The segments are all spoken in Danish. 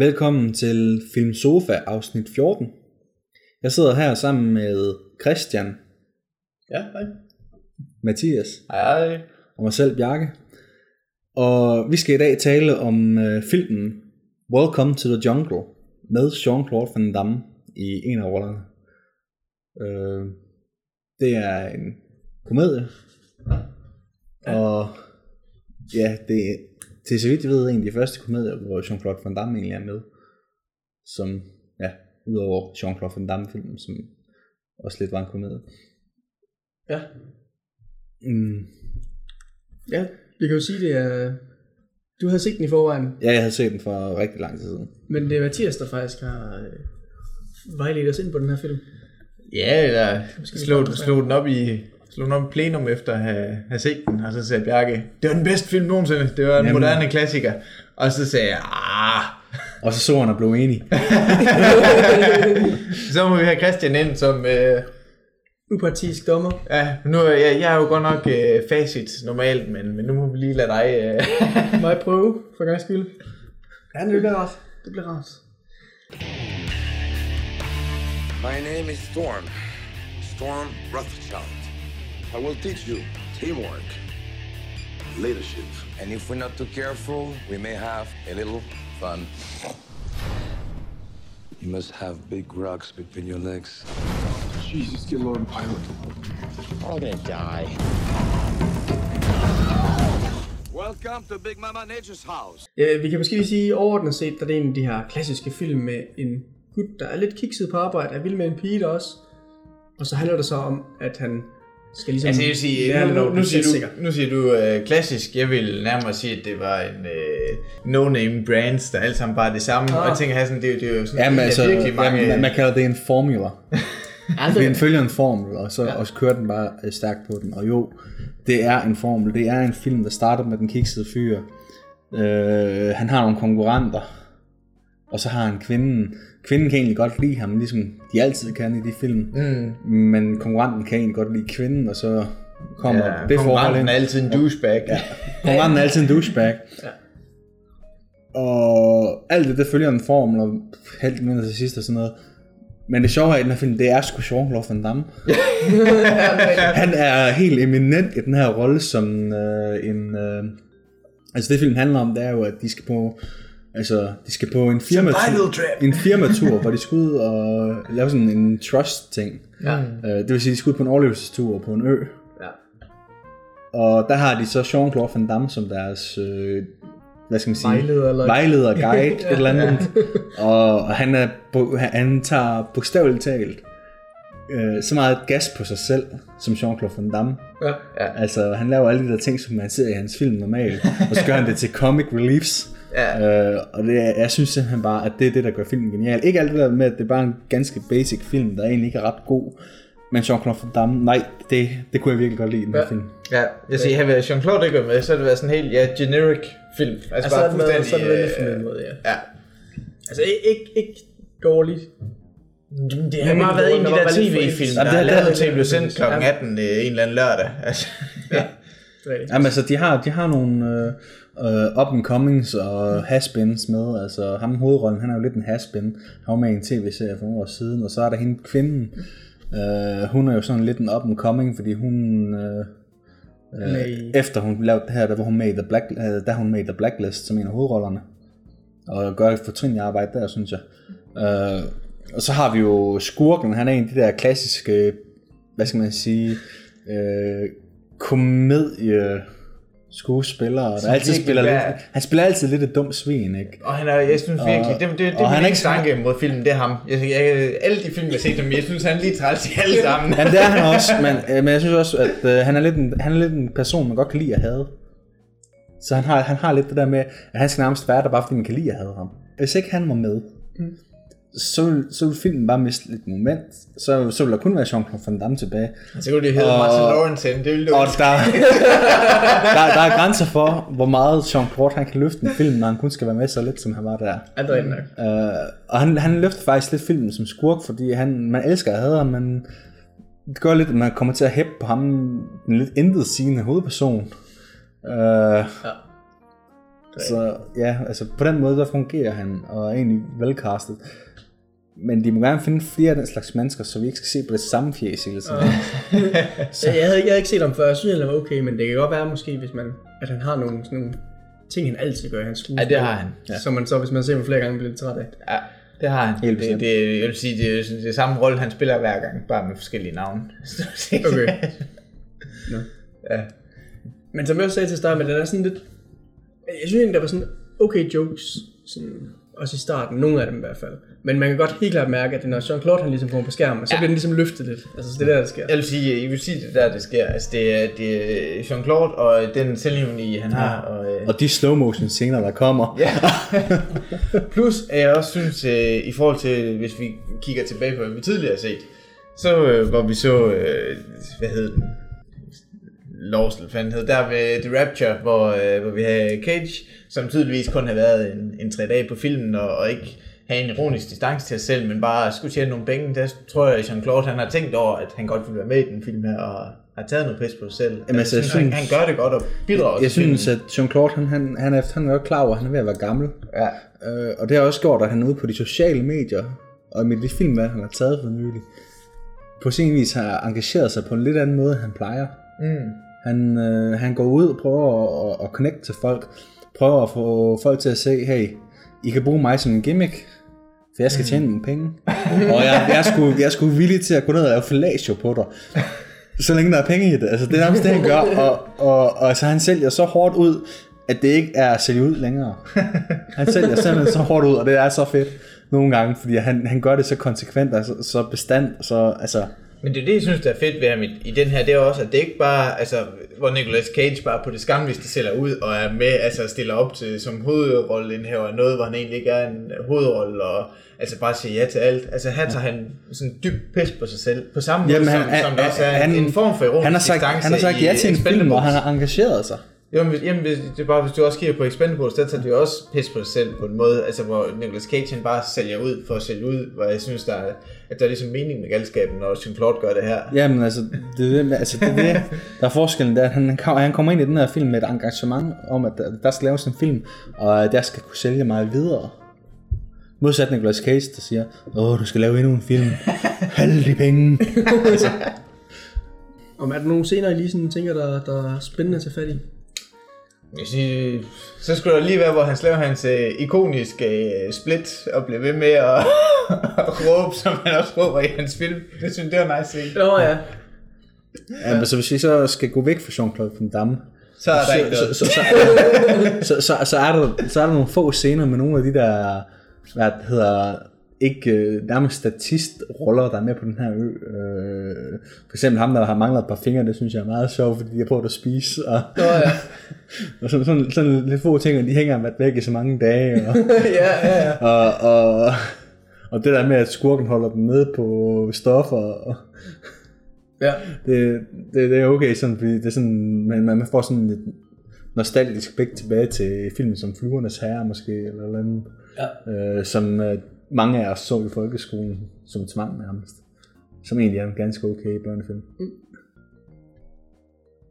Velkommen til Film Sofa afsnit 14. Jeg sidder her sammen med Christian, Ja, hej. Mathias Hej. og mig selv, Bjarke. Og vi skal i dag tale om øh, filmen Welcome to the Jungle med Jean-Claude Van Damme i en af rollerne. Øh, det er en komedie. Og ja, det er til så vidt jeg ved en af de første komedier, hvor Jean-Claude Van Damme egentlig er med. Som, ja, udover Jean-Claude Van Damme filmen, som også lidt var en komedie. Ja. Mm. Ja, vi kan jo sige, det er... Du havde set den i forvejen, Ja, jeg havde set den for rigtig lang tid siden. men det er Mathias, der faktisk har øh, vejledt os ind på den her film. Ja, eller Måske slå, slå den op i den op i plenum efter at have, have set den, og så sagde Bjarke, det var den bedste film nogensinde, det var en Jamen. moderne klassiker. Og så sagde jeg, ah, Og så så han og blev enig. så må vi have Christian ind som, øh, Upartisk dommer. ja, nu jeg, jeg er jo godt nok øh, facit normalt, men, men nu må vi lige lade dig, øh, Må jeg prøve, for gang skyld? ja, det bliver også. Det bliver rart. My name is Storm. Storm Rothschild. I will teach you teamwork, leadership, and if we're not too careful, we may have a little fun. You must have big rocks between your legs. Jesus, get low and pilot. I'm gonna die. Welcome to Big Mama Nature's house. Ja, vi kan måske lige sige overordnet set, at det er en af de her klassiske film med en gut, der er lidt kikset på arbejde, er vild med en pige der også. Og så handler det så om, at han skal ligesom... Altså jeg vil sige, nu, nu, nu siger du, nu siger du øh, klassisk, jeg vil nærmere sige, at det var en øh, no-name brands, der alle sammen bare det samme, Ah. og jeg tænker, her sådan, det, er det er jo sådan, Ja, men er altså, virkelig mange, ja, man, man kalder det en formula. Altså, Den følger en formel, og så, ja. og så kører den bare øh, stærkt på den. Og jo, det er en formel. Det er en film, der starter med den kiksede fyr. Øh, han har nogle konkurrenter, og så har han kvinden. Kvinden kan egentlig godt lide ham, ligesom de altid kan i de film. Mm. Men konkurrenten kan egentlig godt lide kvinden, og så kommer ja, det forhold konkurrenten ind. er altid en douchebag. Ja. Konkurrenten er altid en douchebag. Ja. Og alt det, det følger en formel, og helt mindre til sidst og sådan noget. Men det sjove er i den her film, det er sgu Jean-Claude Van Damme. Han er helt eminent i den her rolle som øh, en... Øh, altså det film handler om, det er jo, at de skal på... Altså, de skal på en firmatur, en firmatur, hvor de skal ud og lave sådan en trust-ting. Ja. Øh, det vil sige, de skal ud på en overlevelsestur på en ø. Ja. Og der har de så Jean-Claude Van Damme som deres, øh, hvad skal man sige, Vejleder eller- vejleder guide, et eller andet. Og han, er, han tager bogstaveligt talt øh, så meget gas på sig selv, som Jean-Claude Van Damme. Ja. Altså, han laver alle de der ting, som man ser i hans film normalt, og så gør han det til comic reliefs. Ja. Øh, og det, jeg synes simpelthen bare, at det er det, der gør filmen genial. Ikke alt det der med, at det er bare en ganske basic film, der egentlig ikke er ret god. Men Jean-Claude Van Damme, nej, det, det kunne jeg virkelig godt lide i den Ja. film. ja, jeg siger, havde været Jean-Claude ikke med, så havde det været sådan en helt, ja, generic film. Altså, Altså, bare sådan noget, fuldstændig... sådan noget lidt øh, måde, ja. Ja. Altså, ikke, ikke, ikke dårligt. Jamen, det har bare været en af de der tv-film, der Ja, er lavet til at blive sendt kl. Ja. 18 øh, en eller anden lørdag. Altså, Ja. Rigtigt. Jamen altså, de har, de har nogle øh, øh, up and comings og has-beens med. Altså, ham hovedrollen, han er jo lidt en has-been. Han var med i en tv-serie for nogle år siden. Og så er der hende kvinden. Øh, hun er jo sådan lidt en up and coming, fordi hun... I- øh, efter hun lavede det her, der var hun med i The, Black, øh, der er hun med i The Blacklist som en af hovedrollerne. Og gør et fortrinligt arbejde der, synes jeg. Øh, og så har vi jo skurken, han er en af de der klassiske, hvad skal man sige, øh, komedie skuespillere, der altid spiller lidt, bad. han spiller altid lidt et dumt svin, ikke? og han er, jeg synes virkelig, det, det, det, det og er han min ikke tanke mod filmen, det er ham. Jeg, jeg, alle de film, jeg har set dem, jeg synes, han er lige træls i alle sammen. Men det er han også, men, øh, men jeg synes også, at øh, han, er lidt en, han er lidt en person, man godt kan lide at have. Så han har, han har lidt det der med, at han skal nærmest være der, bare fordi man kan lide at have ham. Hvis ikke han var med, Mm. Så, vil, så vil filmen bare miste lidt moment. Så, så vil der kun være Jean-Claude Van Damme tilbage. Så kunne det hedde Martin Lawrence ind, det ville du Og der, der, der er grænser for, hvor meget Jean-Claude han kan løfte en film, når han kun skal være med så lidt, som han var der. Ja, det er nok. Uh, og han, han løfter faktisk lidt filmen som skurk, fordi han, man elsker at have ham, men det gør lidt, at man kommer til at hæppe på ham, den lidt intet sigende hovedperson. Uh, Ja. Så ja, altså på den måde, der fungerer han, og er egentlig velcastet. Men de må gerne finde flere af den slags mennesker, så vi ikke skal se på det samme fjes hele tiden. Så jeg havde, ikke- jeg havde ikke set ham før, jeg synes, han var okay, men det kan godt være måske, hvis man, at han har nogle, sådan nogle ting, han altid gør i hans skuespil. Ja, det har han. Ja. Som man så, hvis man ser ham flere gange, bliver lidt træt af. Ja, det har han. Helt det, det, jeg vil sige, det er det, det samme rolle, han spiller hver gang, bare med forskellige navne. Okay. ja. Men som jeg også sagde til start, men den er sådan lidt... Jeg synes egentlig, der var sådan okay jokes, sådan, også i starten, nogle af dem i hvert fald. Men man kan godt helt klart mærke, at når Jean-Claude han ligesom kommer på skærmen, så Ja. bliver den ligesom løftet lidt. Altså, så det er der, der sker. Jeg vil sige, jeg vil sige det der, det sker. Altså, det er, det er Jean-Claude og den selvivni, han har. Og, øh, Og de slow motion scener, der kommer. Ja. Plus, at jeg også synes, øh, i forhold til, hvis vi kigger tilbage på, hvad vi tidligere har set, så øh, hvor vi så, øh, hvad hed den? Hvad fanden hed, der ved The Rapture, hvor, øh, hvor vi havde Cage, som tydeligvis kun har været en, en tre dage på filmen, og, og ikke have en ironisk distance til sig selv, men bare skulle tjene nogle penge. Der tror jeg, at Jean-Claude han har tænkt over, at han godt vil være med i den film her, og har taget noget pis på sig selv. Jamen, altså, altså, jeg synes, jeg han, synes- han gør det godt og bidrager Jeg filmen. synes, at Jean-Claude, han, han, han, er, han er godt klar over, at han er ved at være gammel. Ja. Øh, og det har også gjort, at han er ude på de sociale medier, og med de film, han har taget for nylig, på sin vis har engageret sig på en lidt anden måde, end han plejer. Mm. Han, øh, han går ud og prøver at, at, connecte til folk, prøver at få folk til at se, hey, I kan bruge mig som en gimmick, for jeg skal tjene nogle penge. og jeg, jeg, er sgu, jeg er sgu villig til at gå ned og lave fellatio på dig. Så længe der er penge i det. Altså, det er nærmest det, han gør. Og, og, og altså, han sælger så hårdt ud, at det ikke er at sælge ud længere. Han sælger simpelthen så hårdt ud, og det er så fedt nogle gange, fordi han, han gør det så konsekvent og så, så bestandt. Så, altså, Men det er det, jeg synes, der er fedt ved ham i, i den her, det er også, at det ikke bare, altså, hvor Nicolas Cage bare på det skamliste sælger ud, og er med, altså stiller op til som hovedrolleindhæver noget, hvor han egentlig ikke er en hovedrolle, og altså bare siger ja til alt. Altså her tager han sådan dybt pis på sig selv, på samme måde, Jamen, som, han- som der også er han- en form for ironisk han har sagt, han har sagt ja til en film, og han har engageret sig. Jo, men, jamen, hvis, det er bare, hvis du også kigger på Expendables, der tager de også pis på sig selv på en måde, altså hvor Nicolas Cage han bare sælger ud for at sælge ud, hvor jeg synes, der er, at der er ligesom mening med galskaben, når Jean-Claude gør det her. Jamen altså, det er altså, det, er det der er forskellen, der, han, han kom- han kommer ind i den her film med et engagement om, at der, der skal laves en film, og at jeg skal kunne sælge mig videre. Modsat Nicolas Cage, der siger, åh, du skal lave endnu en film. Alle de penge. Om er der nogle scener, I lige sådan tænker, der, der er spændende at tage fat i? Jeg siger, så skulle der lige være, hvor han laver hans øh, ikoniske øh, split og bliver ved med at, at råbe, som han også råber i hans film. Det synes jeg, det var nice at se. Nå ja. Ja, men så hvis vi så skal gå væk fra Jean-Claude Van Damme, Så er der ikke så, noget. så, så, så, så, så, er der, så er der nogle få scener med nogle af de der, hvad hedder, ikke øh, nærmest statistroller, der er med på den her ø. Øh, for eksempel ham, der har manglet et par fingre, det synes jeg er meget sjovt, fordi de har prøvet at spise. Og, Nå ja. og sådan, sådan, sådan lidt få ting, og de hænger været væk i så mange dage. Og, ja, ja, ja. og, og, og det der med, at skurken holder dem nede på stoffer, og, Ja. det, det, det er okay sådan, fordi det er sådan, man, man får sådan et nostalgisk blik tilbage til filmen som Flyvernes Herre måske, eller eller andet, Ja. øh, som øh, mange af os så i folkeskolen som tvang nærmest. Som egentlig er en ganske okay børnefilm. Mm.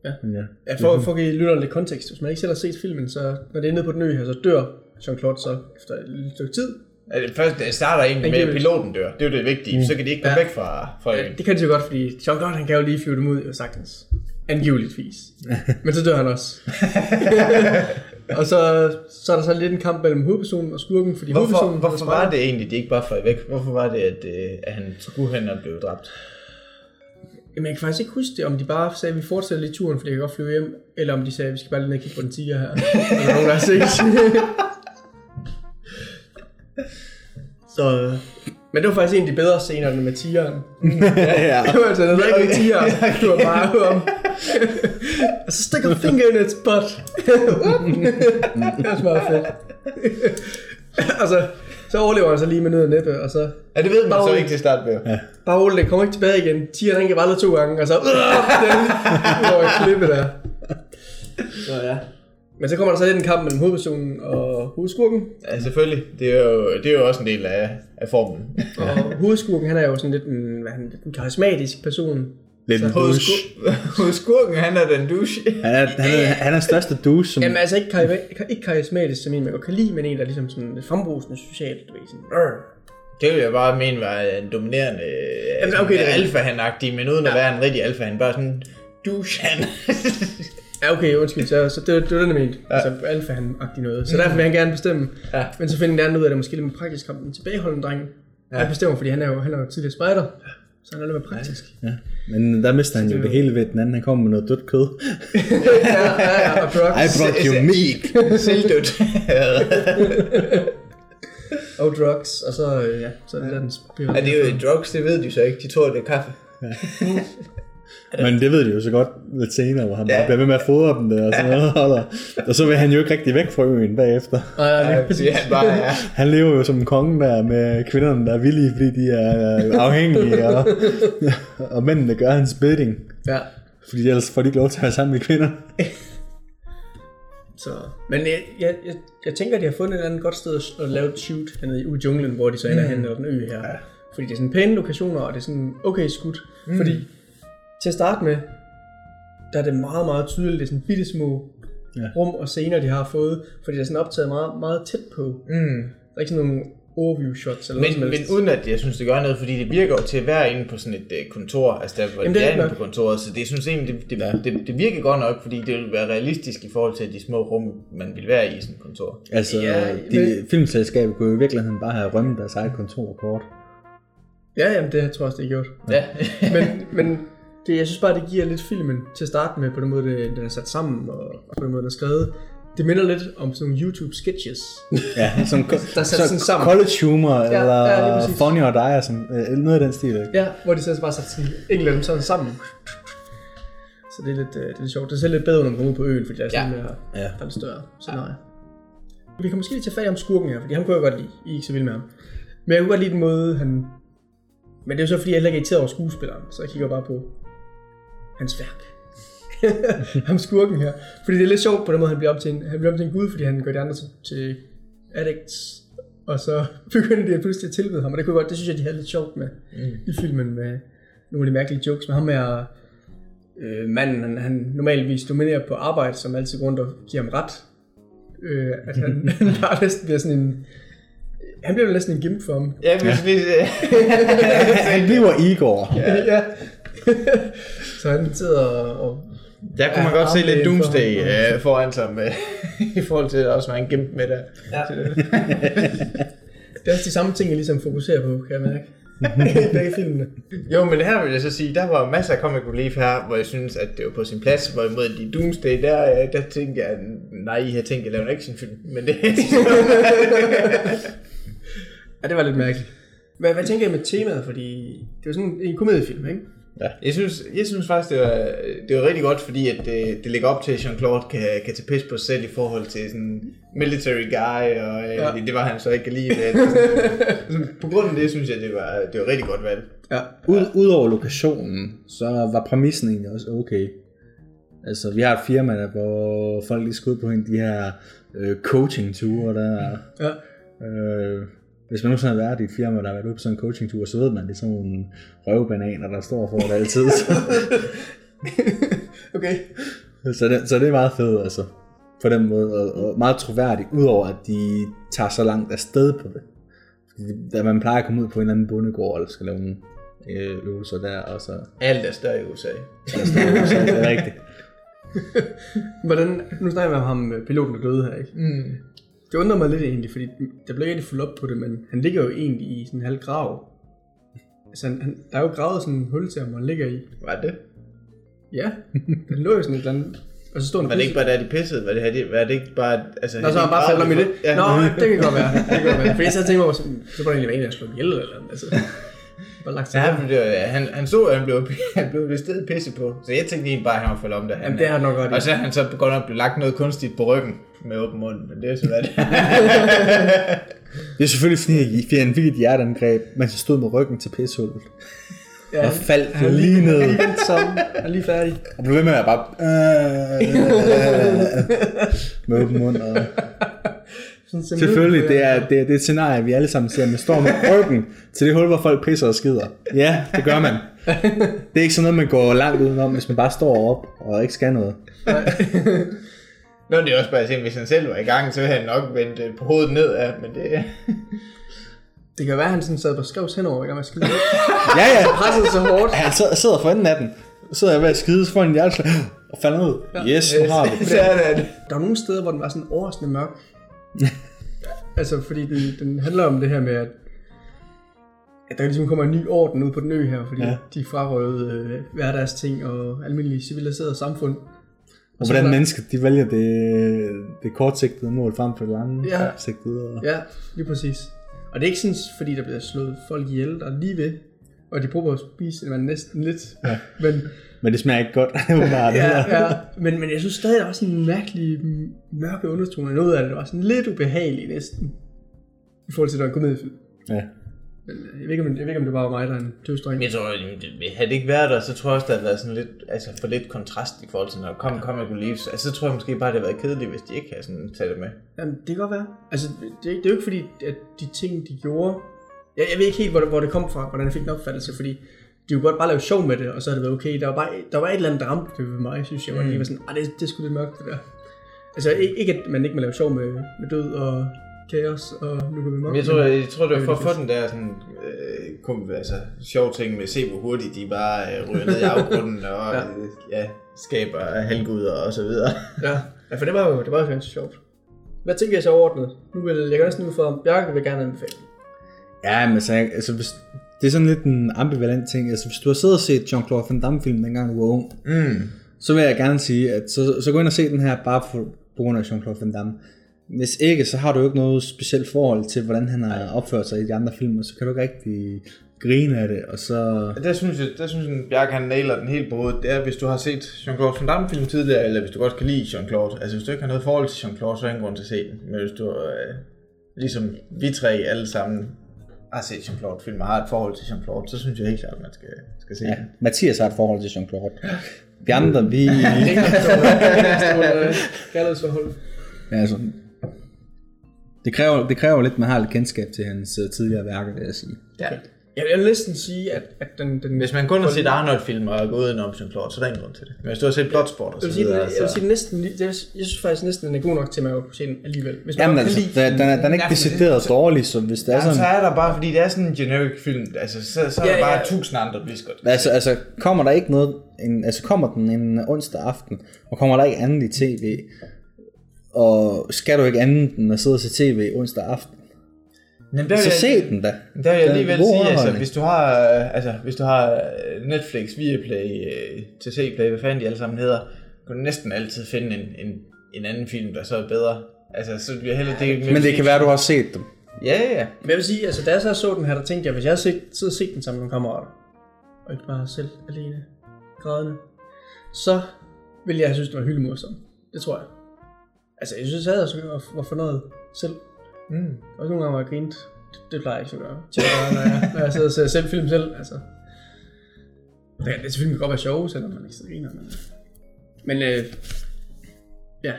Ja. Men ja. Ja, for, for at give lytterne lidt kontekst. Hvis man ikke selv har set filmen, så når det er nede på den ø her, så dør Jean-Claude så efter et lille stykke tid. Ja, det første, det starter egentlig med, at piloten dør. Det er jo det vigtige. Så kan de ikke komme Ja. væk fra, fra øen. Det kan de jo godt, fordi Jean-Claude han kan jo lige flyve dem ud, jo sagtens. Angiveligvis. Men så dør han også. og så, så er der så lidt en kamp mellem hovedpersonen og skurken, fordi Hvorfor, hovedpersonen... hvorfor var det egentlig, de ikke bare fløj væk? Hvorfor var det, at, øh, at han og blev dræbt? Jamen, jeg kan faktisk ikke huske det, om de bare sagde, at vi fortsætter lige turen, fordi jeg kan godt flyve hjem, eller om de sagde, at vi skal bare lige ned og kigge på den tiger her. er der nogen, der har set? så, øh, men det var faktisk en af de bedre scener med tigeren. ja, ja. Det var altså en rigtig tiger. Du var bare om. og så stikker finger in its butt. det var meget fedt. og så, så overlever han så lige med nød og næppe, og så Ja, det ved man så Bare- ikke til start med. Ja. bare roligt, det kommer ikke tilbage igen. Tigeren han kan bare to gange, og så den over klippe der. Så ja. Men så kommer der så lidt en kamp mellem hovedpersonen og hovedskurken. ja, selvfølgelig. Det er, jo, det er jo også en del af, af formen. Og hovedskurken, han er jo sådan lidt en, hvad han, lidt en karismatisk person. Lidt en Hos, douche. sku- hos skurken, han er den douche. Han er, han er, han er største douche, som... Jamen altså ikke, kari- ikke karismatisk som en, man godt kan lide, men en, der er ligesom sådan lidt frembrusende socialt, du ved, sådan, "Arr." Det vil jeg bare mene var en dominerende Jamen, okay, alfa-han-agtig, men uden at være en rigtig alfa-han. Bare sådan douche han. Ja, okay, undskyld, så, så det, det var den, jeg mente. Ja. Altså, alfa han agtig noget. Så derfor vil han gerne bestemme. Ja. Men så finder den anden ud af, at det er måske lidt mere praktisk ham, den tilbageholdende dreng. Ja. Han bestemmer, fordi han er jo, han er jo tidligere spejder. Så han er lidt mere praktisk. Ja. Men der mister han jo det hele ved den anden. Han kommer med noget dødt kød. ja, ja, ja, og drugs. I brought you meat. Selvdødt. Og drugs, og så, øh, ja, så er det der, den spiller. er det jo drugs, det ved de så ikke. De tror, det er kaffe. Men det ved de jo så godt lidt senere, hvor han Ja. bare bliver ved med at fodre dem der og sådan noget. Og, og så vil han jo ikke rigtig væk fra øen bagefter. Nej, ja, Ja, præcis. han bare er... Han lever jo som en konge der med kvinderne, der er villige, fordi de er øh, afhængige, og, og mændene gør hans bidding. Ja. Fordi ellers får de ikke lov til at være sammen med kvinder. Så, men jeg, jeg, jeg, jeg tænker, at de har fundet et eller andet godt sted at, lave et shoot hernede i ude i junglen, hvor de så ender mm. hen, eller den ø her. Ja. Fordi det er sådan pæne lokationer, og det er sådan okay skudt. Mm. Fordi til at starte med, der er det meget, meget tydeligt, det er sådan bitte små Ja. rum og scener, de har fået, fordi det er sådan optaget meget, meget tæt på. Mm. Der er ikke sådan nogle overview shots eller Men, noget som men helst. uden at jeg synes, det gør noget, fordi det virker jo til at være inde på sådan et uh, kontor, altså der hvor Jamen, de det er er inde på kontoret, så det synes jeg egentlig, det, det, ja. det, det, virker godt nok, fordi det vil være realistisk i forhold til de små rum, man vil være i sådan et kontor. Altså, Ja, de, men- filmselskabet kunne jo i virkeligheden bare have rømmet deres eget kontor kort. Ja, jamen det tror jeg også, det er gjort. Ja. men, men det, jeg synes bare, det giver lidt filmen til at starte med, på den måde, det, den er sat sammen, og, og på den måde, den er skrevet. Det minder lidt om sådan nogle YouTube-sketches. Ja, som Der er sat sådan sammen. college humor, ja, eller ja, ja. Funny or Die, som, øh, noget af den stil. Ikke? Ja, hvor de så bare sat sådan, enkelte af dem sådan sammen. Så det er lidt, øh, det er lidt sjovt. Det ser lidt bedre, når man kommer ud på øen, fordi der er sådan Ja. ja. mere, Ja. der er lidt større scenarie. Vi kan måske lige tage i ham skurken her, fordi ham kunne jeg godt lide. I er ikke så vilde med ham. Men jeg kunne godt lide den måde, han... Men det er jo så fordi, jeg heller ikke er irriteret over skuespilleren, så jeg kigger bare på hans værk. ham skurken her. Fordi det er lidt sjovt på den måde, han bliver op til en, han bliver op til en gud, fordi han gør de andre til, til addicts. Og så begynder de at pludselig at tilbede ham, og det kunne godt, det synes jeg, de havde lidt sjovt med mm. i filmen med nogle af de mærkelige jokes med ham er øh, manden, han, han normalvis dominerer på arbejde, som altid går rundt og giver ham ret. Øh, at han, han bare næsten bliver sådan en... Han bliver næsten en gimp for ham. Ja, hvis vi... Han bliver Igor. Ja. ja. så han sidder og... og Der kunne man godt se lidt for Doomsday ham. øh, foran sig med, i forhold til også var en gemt med der. Ja. det er også de samme ting, jeg ligesom fokuserer på, kan jeg mærke. I begge filmene. Jo, men her vil jeg så sige, der var masser af comic relief her, hvor jeg synes, at det var på sin plads, hvorimod de Doomsday, der, øh, der tænkte jeg, nej, I har tænkt, at jeg laver en actionfilm, men det Ja, det var lidt mærkeligt. Hvad, hvad tænker I med temaet? Fordi det er jo sådan en komediefilm, ikke? Jeg synes, jeg synes faktisk, det var, det var rigtig godt, fordi at det, det ligger op til, at Jean-Claude kan, kan tage pis på sig selv i forhold til sådan military guy, og øh, Ja. ja. det var han så ikke alligevel. Sådan, på grund af det, synes jeg, det var, det var rigtig godt valg. Ja. Ud, Udover lokationen, så var præmissen egentlig også okay. Altså, vi har et firma, der, hvor folk lige skal ud på en de her øh, coaching-ture, der Ja. Øh, hvis man nu sådan har været i et firma, der har været ude på sådan en coaching-tur, så ved man, det er sådan nogle røvbananer, der står for det altid. Okay. så, det, så det er meget fedt, altså. På den måde, og, og meget troværdigt, udover at de tager så langt afsted på det. Fordi Da man plejer at komme ud på en eller anden bondegård, eller skal lave nogle øh, øvelser der, og så, Alt er større i USA. så er det rigtigt. Hvordan, nu snakker vi om ham, øh, piloten, der døde her, ikke? Mm. Det undrer mig lidt egentlig, fordi der blev ikke fuldt op på det, men han ligger jo egentlig i sådan en halv grav. Altså, han, han, der er jo gravet sådan en hul til ham, han ligger i. Var det? Ja, han lå jo sådan et eller andet... Og så stod han Var det ikke bare der, de pissede? Var det, var det, var det ikke bare... Altså, Nå, havde så de han bare faldet om i det. Ja. Nå, det kan godt være. Det kan godt være. For jeg så tænkte mig, sådan, så var det egentlig der slog ihjel eller noget. Altså, bare lagt sig Ja, det var, han, han så, at han blev, han blev det sted pisse på. Så jeg tænkte egentlig bare, at han var faldet om det. Jamen, det har han nok godt. Og så han så godt nok blevet lagt noget kunstigt på ryggen med åben mund. Men det er så hvad det Det er selvfølgelig fordi, fordi han fik et hjerteangreb, mens jeg stod med ryggen til pishullet. ja, Og faldt han lige ned. Han er sammen. Han er lige færdig. Og blev ved med at bare... Øh, med åben mund. Og, Sådan ser Selvfølgelig, ned- det er, det er det scenarie, vi alle sammen ser med storm med ryggen til det hul, hvor folk pisser og skider. Ja, det gør man. Det er ikke sådan noget, man går langt udenom, hvis man bare står op og ikke skal noget. Nå, det er også bare at se, hvis han selv var i gang, så ville han nok vendt på hovedet nedad, men det... Det kan være, at han sådan sad på skrevs henover, ikke? Og man skal Ja, ja. presset så hårdt. Han sidder- sidder for enden af den. Så sidder jeg ved at skide, så får han en hjerteslag og falder ned. Yes, nu har vi det. så er. Der var nogle steder, hvor den var sådan overraskende mørk. altså, fordi den, den handler om det her med, at, at der ligesom kommer en ny orden ud på den ø her, fordi Ja. de frarøvede øh, hverdagsting og almindelige civiliserede samfund. Og så hvordan der- mennesker, de vælger det, det kortsigtede mål frem for det lange Ja. sigtede. Og... Ja, lige præcis. Og det er ikke sådan, fordi der bliver slået folk ihjel, der er lige ved, og de prøver at spise man næsten lidt. Ja. Men, Men det smager ikke godt. Umiddelbart, ja, ja, men, men jeg synes stadig, der var sådan en mærkelig mørke undertone. Noget af det, var sådan lidt ubehageligt næsten. I forhold til, at det var en komediefilm. Ja. Men øh, jeg ved ikke, om, jeg ved ikke, om det bare var mig, der er en tøvstreng. Men jeg tror, havde det ikke været der, så tror jeg også, der havde været sådan lidt, altså for lidt kontrast i forhold til, når der kom Comic Reliefs. Altså, så tror jeg måske bare, det havde været kedeligt, hvis de ikke havde sådan taget det med. Jamen, det kan godt være. Altså, det, er det er jo ikke fordi, at de ting, de gjorde... Jeg, jeg ved ikke helt, hvor det, hvor det kom fra, hvordan jeg fik en opfattelse, fordi de kunne godt bare lave sjov med det, og så havde det været okay. Der var, bare, der var et eller andet, der ramte det ved mig, synes jeg, hvor mm. det var sådan, ah, det, det er sgu lidt mørkt, det der. Altså, ikke, at man ikke må lave sjov med, med død og kaos, og nu kan vi mørkt. Jeg tror, jeg, tror det var for at få den der sådan, øh, kom, altså, sjov ting med at se, hvor hurtigt de bare øh, ryger ned i afgrunden, og Ja. Øh, ja, skaber halvguder og så videre. Ja, ja for det var jo det var jo sjovt. Hvad tænker jeg så overordnet? Nu vil jeg næsten ud for, Bjarke vil gerne anbefale. Ja, men så, altså, hvis, det er sådan lidt en ambivalent ting. Altså, hvis du har siddet og set Jean-Claude Van Damme-film, dengang du var ung, Mm. så vil jeg gerne sige, at så, så gå ind og se den her bare for, på grund af Jean-Claude Van Damme. Hvis ikke, så har du jo ikke noget specielt forhold til, hvordan han har opført sig i de andre film, og så kan du ikke rigtig grine af det, og så... Der synes jeg, der synes jeg, Bjarke han nailer den helt på hovedet. Det er, hvis du har set Jean-Claude Van Damme film tidligere, eller hvis du godt kan lide Jean-Claude. Altså hvis du ikke har noget forhold til Jean-Claude, så er ingen grund til at se den. Men hvis du, øh, ligesom vi tre alle sammen, har set Jean-Claude film og har et forhold til Jean-Claude, så synes jeg helt klart, at man skal, skal se Ja, den. Mathias har et forhold til Jean-Claude. Vi andre, vi... Kærlighedsforhold. Ja, altså, det kræver, det kræver lidt, at man har lidt kendskab til hans uh, tidligere værker, vil jeg sige. Ja. Jeg vil næsten sige, at, at den, den... Hvis man kun har set Arnold-film og er gået udenom Jean-Claude, så er der ingen grund til det. Men hvis du har set Bloodsport og Jeg så vil sige, videre, jeg vil så... sige den næsten, lige- det er, jeg synes faktisk næsten, den er god nok til, at man kunne se den alligevel. Hvis man Jamen altså, kan lide- den, den, er, den er ikke decideret dårlig, så hvis det er Ja, så sådan... er der bare, fordi det er sådan en generic film, altså så, så er Ja, der bare ja. tusind andre blisker. Altså, altså, kommer der ikke noget... En, altså, kommer den en onsdag aften, og kommer der ikke andet i tv, og skal du ikke andet end at sidde og se tv onsdag aften, Men der så jeg- se den da. Der vil jeg alligevel sige, altså, hvis du har, øh, altså, hvis du har øh, Netflix, Viaplay, øh, TC Play, hvad fanden de alle sammen hedder, kan du næsten altid finde en, en, en anden film, der så er bedre. Altså, så bliver heller det... Men det kan være, du har set dem. Ja, ja, ja. Men jeg vil sige, altså da jeg så så den her, der tænkte jeg, hvis jeg havde set, og set den sammen med kammerater, og ikke bare selv alene, grædende, så ville jeg synes, det var hyldemorsomt. Det tror jeg. Altså, jeg synes, jeg havde også var, var fornøjet selv. Mm. Og nogle gange var jeg grint. Det, det plejer jeg ikke så at gøre. At gøre, når jeg, når jeg sidder og ser selv film selv. Altså. Det, det selvfølgelig kan godt være sjovt, selvom man ikke sidder og griner. Men, men øh, ja.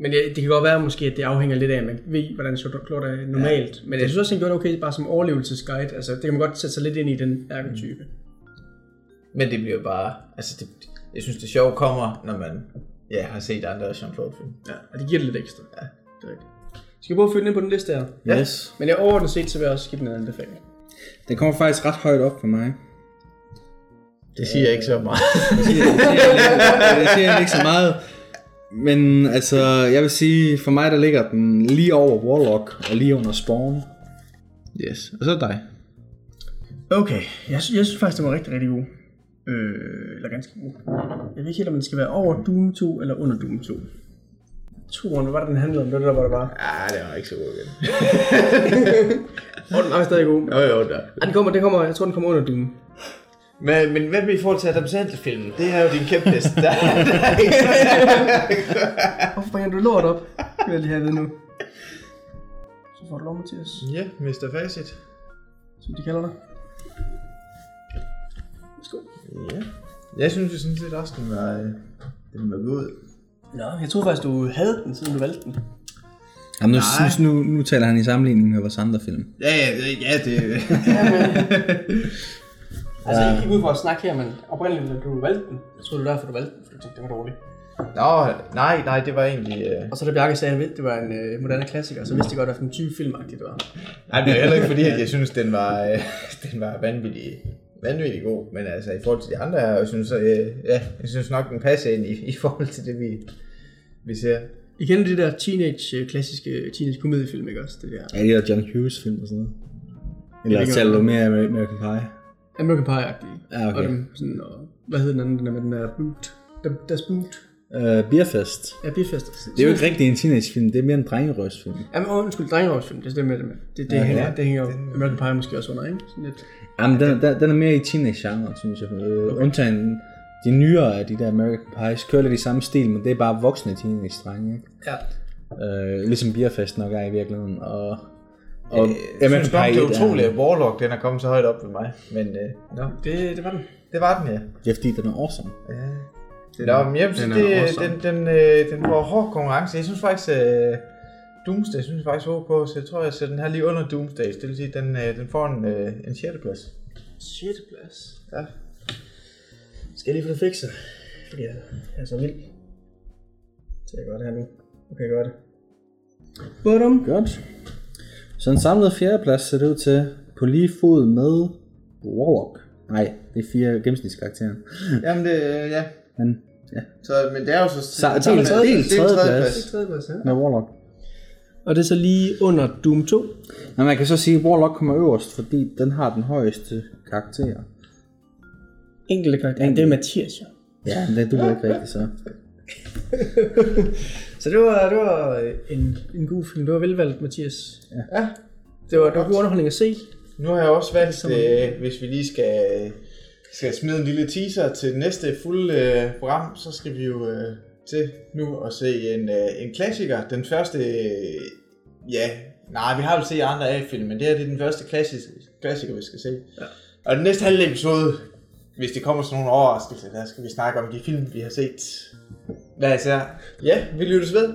Men det, det kan godt være måske, at det afhænger lidt af, at man ved, hvordan Jean-Claude er normalt. Ja. Men jeg synes også, han gjorde det okay, bare som overlevelsesguide. Altså, det kan man godt sætte sig lidt ind i den ærketype. Men det bliver bare... Altså, det, jeg synes, det sjove kommer, når man ja, har set andre Jean-Claude-film. Ja, og det giver det lidt ekstra. Ja, det er rigtigt. Skal vi prøve at følge ind på den liste her? Ja. Yes. Men jeg overordnet set, så vil jeg også give den en anbefaling. Den kommer faktisk ret højt op for mig. Det siger jeg ikke så meget. Det siger, det siger, det siger ikke så meget. Men altså, jeg vil sige, for mig der ligger den lige over Warlock og lige under Spawn. yes, og så dig. Okay, jeg, sy- jeg synes faktisk, den var rigtig, rigtig god. Øh, eller ganske god. Jeg ved ikke helt, om den skal være over Doom 2 eller under Doom 2. Toren, hvad var det, den handlede om? Det der, hvor det var. Ja, det var ikke så god igen. Og den er stadig god. Jo, jo, der. Ja, den kommer, det kommer, jeg tror, den kommer under Doom. Men, men hvad med i forhold til Sandler-filmen? Det er jo din kæmphest. Der, Hvorfor bringer du lort op? Det vil jeg lige have ved nu. Så får du lov, Mathias. ja, Mr. Facit. Som de kalder dig. Værsgo. Ja. Jeg synes jo sådan set også, den var, øh, den var god. Nå, jeg troede faktisk, du havde den, siden du valgte den. Jamen, nu, Nej. nu, nu, nu taler han i sammenligning med vores andre film. Ja, ja, det- ja, det... Altså ikke ud for at snakke her, men oprindeligt, da du valgte den, jeg troede, det var derfor, du valgte den, for du tænkte, det var dårligt. Nå, nej, nej, det var egentlig... Øh... Og så da Bjarke sagde, at det var en øh, moderne klassiker, så vidste jeg godt, hvilken type filmagtigt det var. Nej, det er heller ikke fordi, at jeg synes, den var, øh, den var vanvittig, vanvittig god. Men altså, i forhold til de andre her, jeg synes, øh, ja, jeg synes nok, den passer ind i, i forhold til det, vi, vi ser. I kender de der teenage, øh, klassiske teenage komediefilm, ikke også? Det der Ja, de der John Hughes film og sådan noget. Eller Jeg taler du mere af American Pie? American Pie-agtige. Ja, okay. Og dem, sådan, og, hvad hedder den anden, den der med den der boot? Der, deres boot. Uh, Beerfest. Ja, Bifest. Det er jo ikke rigtig en teenagefilm, det er mere en drengerøvsfilm. Jamen, åh, undskyld, drengerøvsfilm, det stemmer det med. Det, det, Ja, hænger, ja. det hænger jo American Pie måske også under, ikke? Sådan lidt. Jamen, den, den, den er mere i teenage-genre, synes jeg. Øh, undtagen de nyere af de der American Pies kører lidt i samme stil, men det er bare voksne teenage-drenge, ikke? Ja. Øh, ligesom Beerfest nok er i virkeligheden. Og, og Jeg synes nok, det er 1 utroligt, at Warlock, den er kommet så højt op ved mig. Men øh, no, Det, det var den. det var den, ja. Det er fordi, den er awesome. Nå, men jeg den synes, er det, awesome. den, den, øh, den var hård konkurrence. Jeg synes faktisk, øh, Doomsday synes jeg faktisk var ok, så jeg tror, jeg sætter den her lige under Doomsday. Det vil sige, den, øh, den får en, øh, en 6. plads. 6. plads. Ja. Skal jeg lige få det fikset? Fordi jeg er så vild. Så jeg gør det her nu. Okay, jeg gør det. Bottom. Godt. Så en samlet fjerdeplads ser det ud til på lige fod med Warlock. Nej, det er fire gennemsnitskarakterer. Jamen, det, øh, ja. Men ja, Så, men det er jo så... Så- det del- er jo- del det er jo tredjeplads. Tredje plads, ja. med Warlock. Og det er så lige under Doom 2. Men man kan så sige, at Warlock kommer øverst, fordi den har den højeste karakter. Enkelte karakter. Det er Mathias, jo. Ja, det du er ikke rigtigt så. Så det var, det var en, en god film. Det var velvalgt, Mathias. Ja. Det var, det var god underholdning at se. Nu har jeg også valgt, øh, hvis vi lige skal, skal smide en lille teaser til næste fulde øh, program, så skal vi jo øh, til nu at se en, øh, en klassiker. Den første, øh, ja, nej, vi har jo set andre A-film, men det her det er den første klassisk, klassiker, vi skal se. Ja. Og den næste halve episode, hvis det kommer sådan nogle overraskelser, der skal vi snakke om de film, vi har set. Hvad især? Ja, vi lyttes ved.